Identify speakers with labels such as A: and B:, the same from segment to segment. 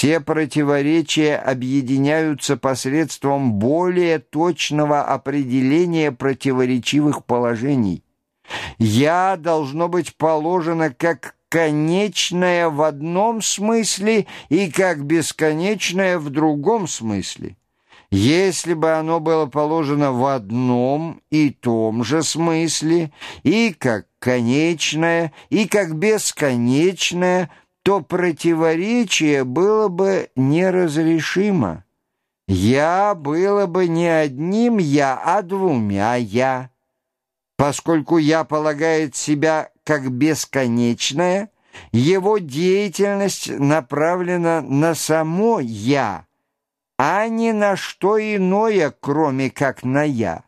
A: Все противоречия объединяются посредством более точного определения противоречивых положений. «Я» должно быть положено как конечное в одном смысле и как бесконечное в другом смысле. Если бы оно было положено в одном и том же смысле, и как конечное, и как бесконечное, то противоречие было бы неразрешимо. «Я» было бы не одним «я», а двумя «я». Поскольку «я» полагает себя как бесконечное, его деятельность направлена на само «я», а не на что иное, кроме как на «я».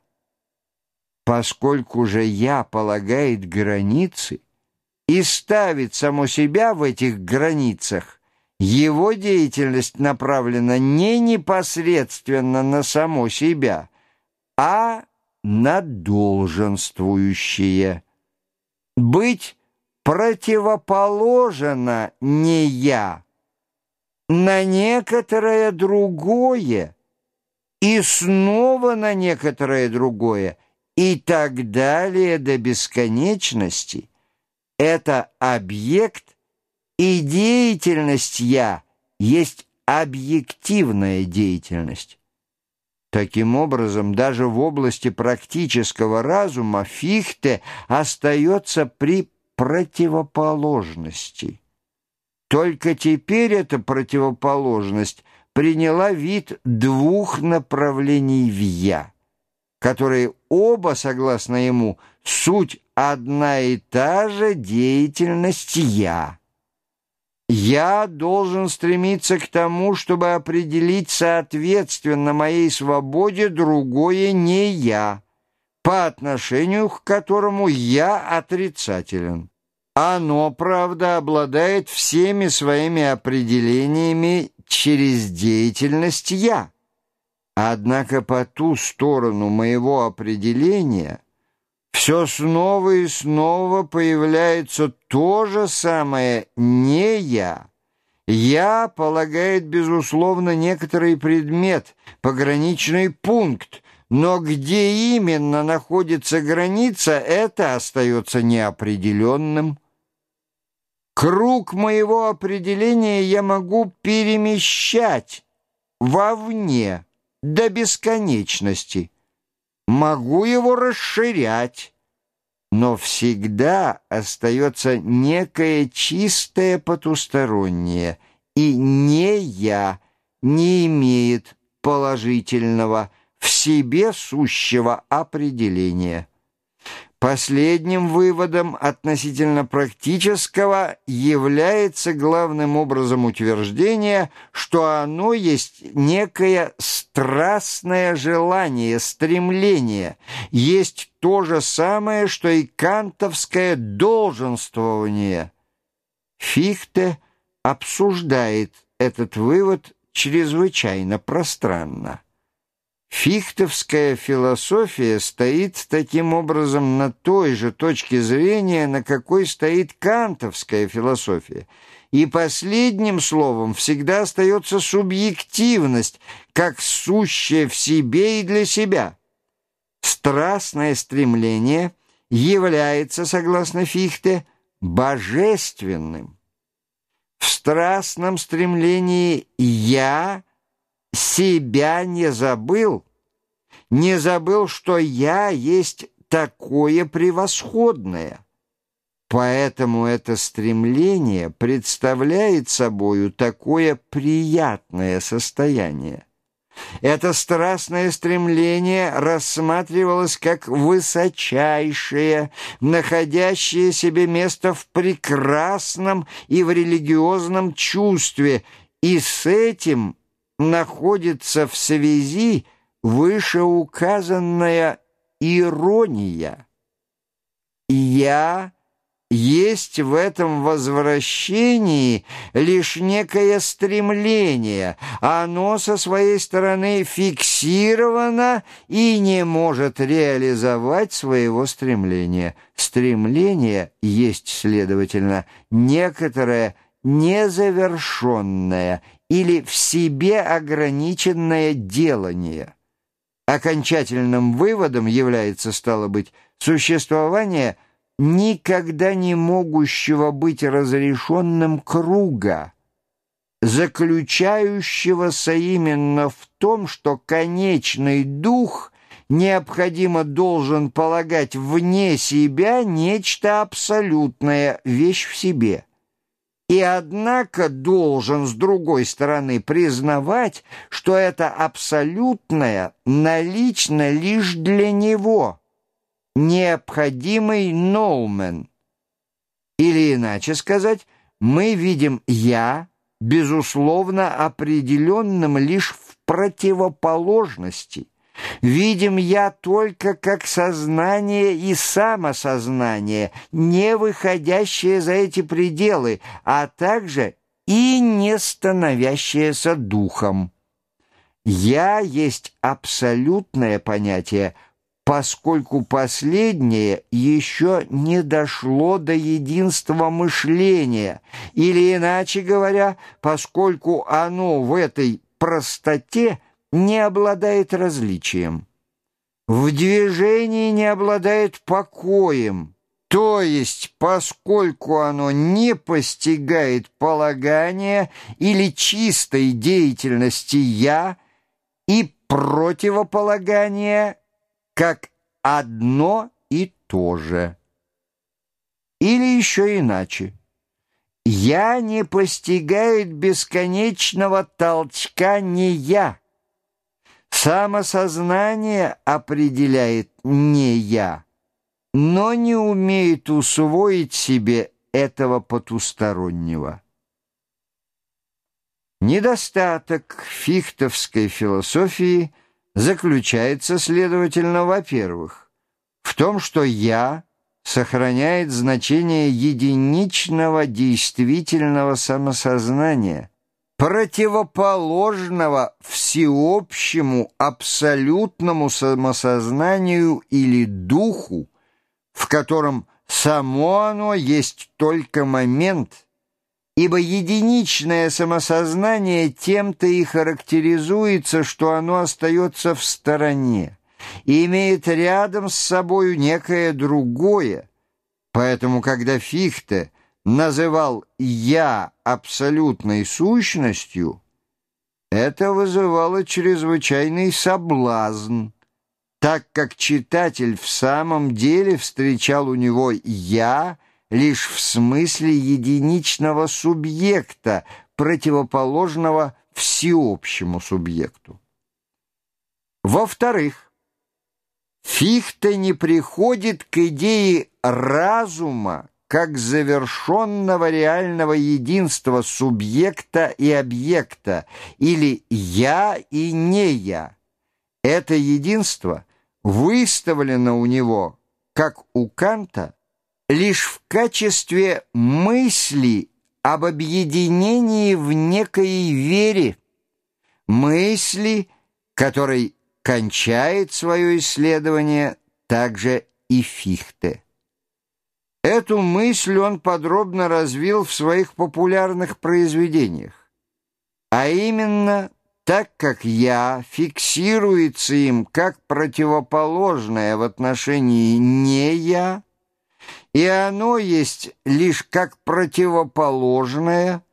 A: Поскольку же «я» полагает границы и ставит само себя в этих границах, его деятельность направлена не непосредственно на само себя, а на долженствующее. Быть противоположено не «я», на некоторое другое, и снова на некоторое другое, и так далее до бесконечности. Это объект, и деятельность «я» есть объективная деятельность. Таким образом, даже в области практического разума Фихте остается при противоположности. Только теперь эта противоположность приняла вид двух направлений в «я», которые оба, согласно ему, суть одна и та же деятельность «я». Я должен стремиться к тому, чтобы определить соответственно моей свободе другое не «я», по отношению к которому я отрицателен. Оно, правда, обладает всеми своими определениями через деятельность «я». Однако по ту сторону моего определения все снова и снова появляется то же самое «не я». «Я» полагает, безусловно, некоторый предмет, пограничный пункт, но где именно находится граница, это остается неопределенным. Круг моего определения я могу перемещать вовне до бесконечности. Могу его расширять, но всегда остается некое чистое потустороннее, и не я не имеет положительного, в себе сущего определения. Последним выводом относительно практического является главным образом утверждение, что оно есть некое страстное желание, стремление, есть то же самое, что и кантовское долженствование. Фихте обсуждает этот вывод чрезвычайно пространно. Фихтовская философия стоит таким образом на той же точке зрения, на какой стоит кантовская философия. И последним словом всегда остается субъективность, как сущая в себе и для себя. Страстное стремление является, согласно Фихте, божественным. В страстном стремлении «я» себя не забыл, не забыл, что я есть такое превосходное. Поэтому это стремление представляет собою такое приятное состояние. Это страстное стремление рассматривалось как высочайшее, находящее себе место в прекрасном и в религиозном чувстве, и с этим находится в связи вышеуказанная ирония. «Я» есть в этом возвращении лишь некое стремление, оно со своей стороны фиксировано и не может реализовать своего стремления. Стремление есть, следовательно, некоторое незавершенное или в себе ограниченное делание. Окончательным выводом является, стало быть, существование никогда не могущего быть разрешенным круга, заключающегося именно в том, что конечный дух необходимо должен полагать вне себя нечто абсолютное, вещь в себе. И однако должен, с другой стороны, признавать, что это абсолютное налично лишь для него, необходимый ноумен. Или иначе сказать, мы видим «я», безусловно, определенным лишь в противоположности. Видим я только как сознание и самосознание, не выходящее за эти пределы, а также и не становящееся духом. «Я» есть абсолютное понятие, поскольку последнее еще не дошло до единства мышления, или, иначе говоря, поскольку оно в этой простоте не обладает различием, в движении не обладает покоем, то есть, поскольку оно не постигает полагания или чистой деятельности «я» и противополагания как одно и то же. Или еще иначе. «Я» не постигает бесконечного толчка не «я». Самосознание определяет не «я», но не умеет усвоить себе этого потустороннего. Недостаток фихтовской философии – заключается, следовательно, во-первых, в том, что «я» сохраняет значение единичного действительного самосознания, противоположного всеобщему абсолютному самосознанию или духу, в котором само оно есть только момент – ибо единичное самосознание тем-то и характеризуется, что оно остается в стороне и имеет рядом с собою некое другое. Поэтому, когда Фихте называл «я» абсолютной сущностью, это вызывало чрезвычайный соблазн, так как читатель в самом деле встречал у него «я» лишь в смысле единичного субъекта, противоположного всеобщему субъекту. Во-вторых, Фихте не приходит к идее разума как завершенного реального единства субъекта и объекта, или «я» и «не я». Это единство выставлено у него, как у Канта, лишь в качестве мысли об объединении в некой вере, мысли, которой кончает свое исследование также и Фихте. Эту мысль он подробно развил в своих популярных произведениях, а именно так как «я» фиксируется им как противоположное в отношении «не я», и оно есть лишь как противоположное,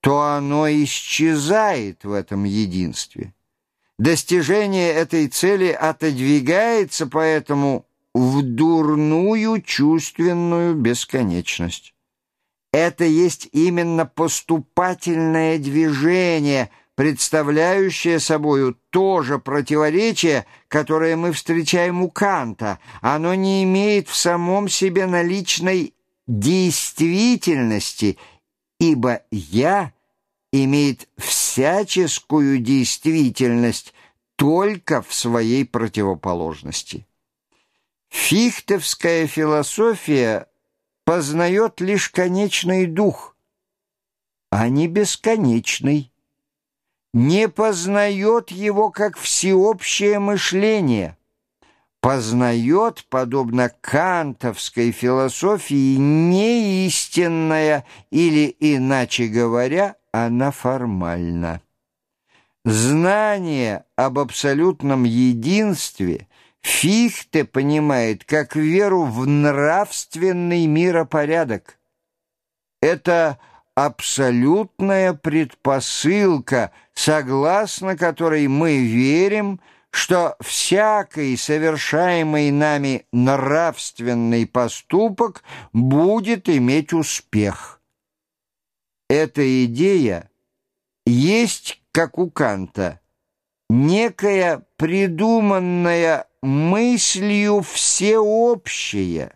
A: то оно исчезает в этом единстве. Достижение этой цели отодвигается поэтому в дурную чувственную бесконечность. Это есть именно поступательное движение – представляющее собою то же противоречие, которое мы встречаем у Канта. Оно не имеет в самом себе наличной действительности, ибо «я» имеет всяческую действительность только в своей противоположности. Фихтовская философия познает лишь конечный дух, а не бесконечный не познает его как всеобщее мышление, познает, подобно кантовской философии, неистинное или, иначе говоря, она формальна. Знание об абсолютном единстве Фихте понимает как веру в нравственный миропорядок. Это абсолютная предпосылка, согласно которой мы верим, что всякий совершаемый нами нравственный поступок будет иметь успех. Эта идея есть, как у Канта, некая придуманная мыслью всеобщая,